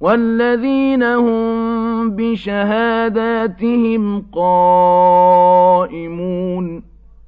والذين هم بشهاداتهم قائمون